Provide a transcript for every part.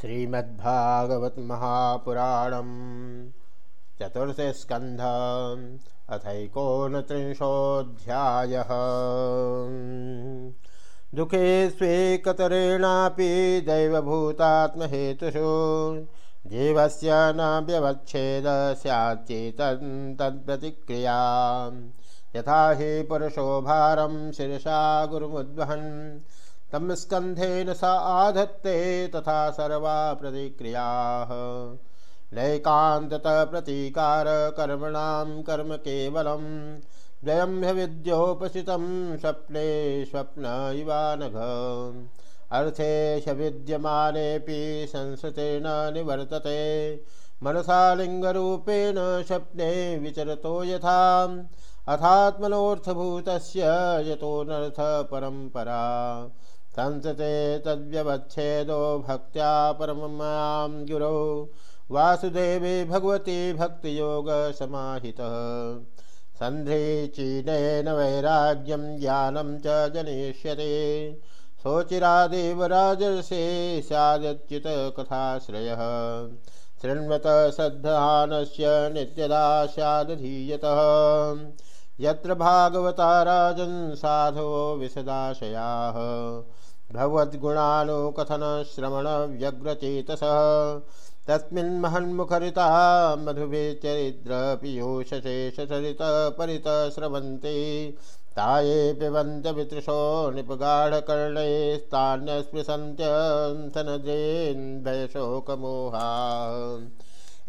श्रीमद्भागवत महापुराणम चतुर्थ स्कंध अथकोनत्रिंशोऽध्याय। दुखे स्वेकतरेणापि दैवभूतात्महेतुषु, जीवस्य न व्यवच्छेद स्याच्चेतन्तत्प्रतिक्रिया यथा हि पुरुषो भारं शिरसा गुरुमुद्वहन् तम स्कंधेन स आधत्ते तथा सर्वा प्रतिक्रिया। नैकांतत प्रतीकार कर्मणां कर्म केवलम द्वयं ह्यविद्योपसितं स्वप्ने स्वप्न इवानघ अर्थेश विद्यमानेऽपि संस्कृतेन निवर्तते। मनसा लिङ्गरूपेण स्वप्ने विचरतो यथा। यतोऽनर्थ परम्परा। संसते तद्व्यवच्छेदो भक्त्या परममां गुरौ। वासुदेवे भगवती भक्तियोगसमाहितः सन्ध्रीचीनेन वैराग्यं ज्ञानं च जनिष्यते शोचिरादेव राजर्षे स्यादच्युतकथाश्रयः शृण्वत सद्धानस्य नित्यदा स्यादधीयतः। यत्र भागवता राजन् साधो विशदाशयाः भगवद्गुणानुकथनश्रवणव्यग्रचेतसः तस्मिन् महन्मुखरिता मधुभिचरिद्रपीयूषशेषसरितपरितः स्रवन्ति ताये पिबन्त्यवितृशो निपगाढकर्णैस्तान्यस्पृशन्त्यन्तनजेन्भयशोकमोहा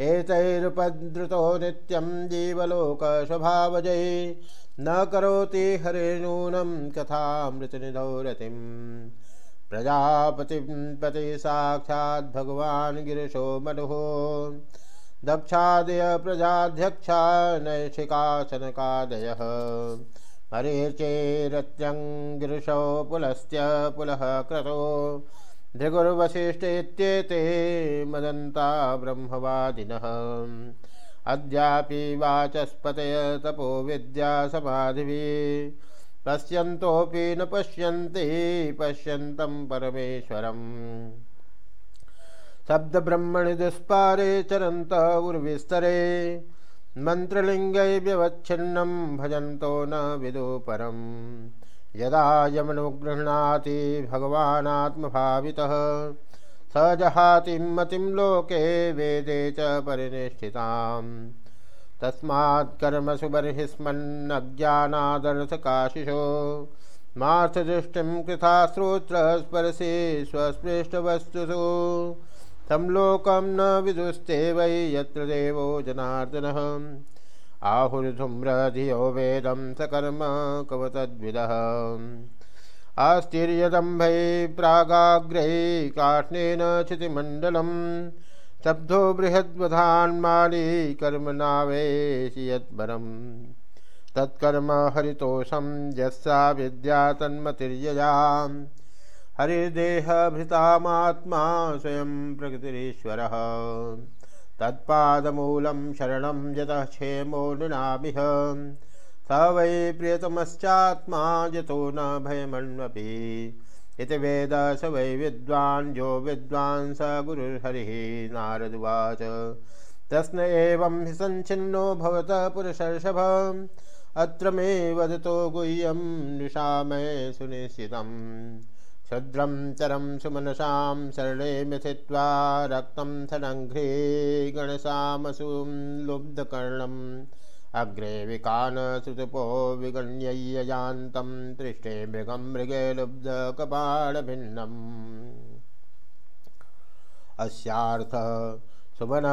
एतैरुपद्रुतो नित्यं जीवलोकस्वभावजै। न करोति हरेणूनं कथामृतनिधौ रतिम् प्रजापतिं पति साक्षात् भगवान् गिरिशो मनुः। दक्षादय प्रजाध्यक्षा नैषिकासनकादयः। हरिचेरत्यङ्गिरिशो पुलस्त्य पुलः क्रतो। भृगुर्वसिष्ठेत्येते मदन्ता ब्रह्मवादिनः। अद्यापि वाचस्पतय तपो विद्यासमाधिभिः पश्यन्तोऽपि न पश्यन्ति, पश्यन्तं परमेश्वरम्। शब्दब्रह्मणि दुष्पारे चरन्त उर्विस्तरे। मन्त्रलिङ्गै व्यवच्छिन्नं भजन्तो न विदु परम् यदा यमनुगृह्णाति भगवानात्मभावितः स जहाति मतिं लोके वेदे च परिनिष्ठिताम्। तस्मात् कर्मसु बर्हिस्मन्नज्ञानादर्थकाशिषो मार्थदृष्टिं कृथा श्रोत्रस्पर्शे स्वस्पृष्टवस्तुषु। तं लोकं न विदुस्ते वै यत्र देवो जनार्दनः। आहुर्धूम्रधियो वेदं सकर्म कवतद्विदः आस्तिर्यदम्भै प्रागाग्रै काष्णेन क्षितिमण्डलम् स्तब्धो बृहद्वधान्माली कर्म नावेशि यद्वरम्। तत्कर्म हरितोषं यस्सा विद्या तन्मतिर्ययाम् हरिर्देहभृतामात्मा स्वयं प्रकृतिरीश्वरः। तत्पादमूलं शरणं यतः क्षेमो नृणामिह स वै प्रियतमश्चात्मा यतो न भयमन्वपि। इति वेद स वै विद्वान् जो विद्वान् स गुरुर्हरिः तस्न एवं हि सञ्छिन्नो भवत पुरुषर्षभ। अत्र मे वदतो गुह्यं निशामय सुनिश्चितम्। क्षुद्रं चरम सुमनसां शरणे मिथित्वा रक्तं थनङ्घ्रे गणसामसुं लुब्धकर्णम्। अग्रे विकान श्रुतपो विगण्यय्ययान्तं दृष्टे मृगं मृगे लुब्धकपालभिन्नम्। अस्यार्थ सुमन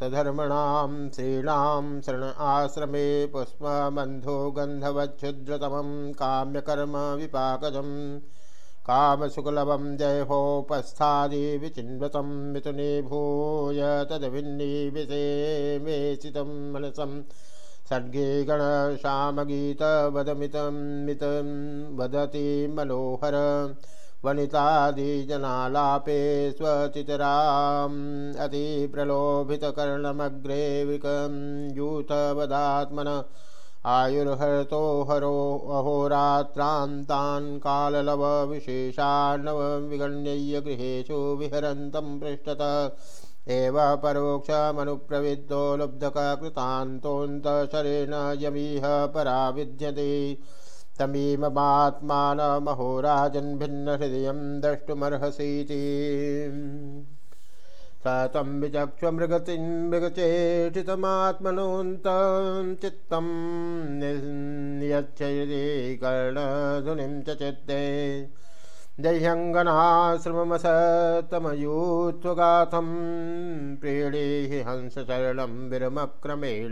सधर्मणां श्रीणां शरण आश्रमे पुष्पबन्धो गन्धवच्छुद्रतमं काम्यकर्म विपाकजं कामशुक्लवं जयहोपस्थादिविचिन्वतं मिथुने भूय तदभिन्निविषे मेषितं मनसं। षड्गे गणश्यामगीतवदमितं मितं वदति मनोहर। वनितादिजनालापे स्वचितराम् अतिप्रलोभितकर्णमग्रे विकं यूथवदात्मन आयुर्हरतो हरो अहोरात्रान्तान् काललव विशेषान्नव विगण्यय्य गृहेषु विहरन्तं पृष्ठतः। एव परोक्षमनुप्रविद्धो लुब्धककृतान्तोऽन्तशरेण यमीह परा विद्यते तमीममात्मानमहोराजन् भिन्नहृदयं द्रष्टुमर्हसीति। स तं विचक्ष्व मृगतिं मृगचेष्टितमात्मनोऽन्तं चित्तं नियच्छयति कर्णधुनिं च चित्ते। दह्यङ्गनाश्रममसतमयूत्वगाथं प्रीणीहि हंसचरणं विरमक्रमेण।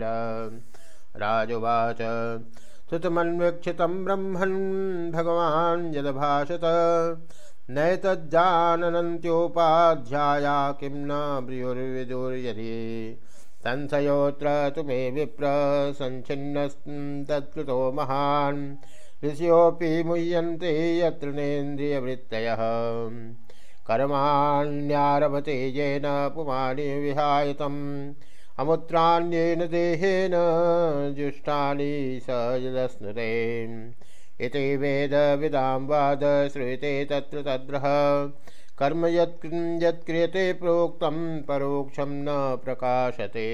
राजुवाच श्रुतमन्वीक्षितं ब्रह्मन् भगवान् यदभाषत। नैतज्जानन्त्योपाध्याया किं न ब्रियुर्विदुर्यदि। संशयोऽत्र तु मे विप्र सञ्छिन्नस्तत्कृतो महान्। ऋषियोऽपि मुह्यन्ते यत्र नेन्द्रियवृत्तयः। कर्माण्यारभते येन पुमानि विहाय तम् अमुत्राण्येन देहेन जुष्टानि स यदश्नुते इति वेदविदां वाद श्रूयते तत्र तद्रः। कर्म यत् यत्क्रियते प्रोक्तं परोक्षं न प्रकाशते।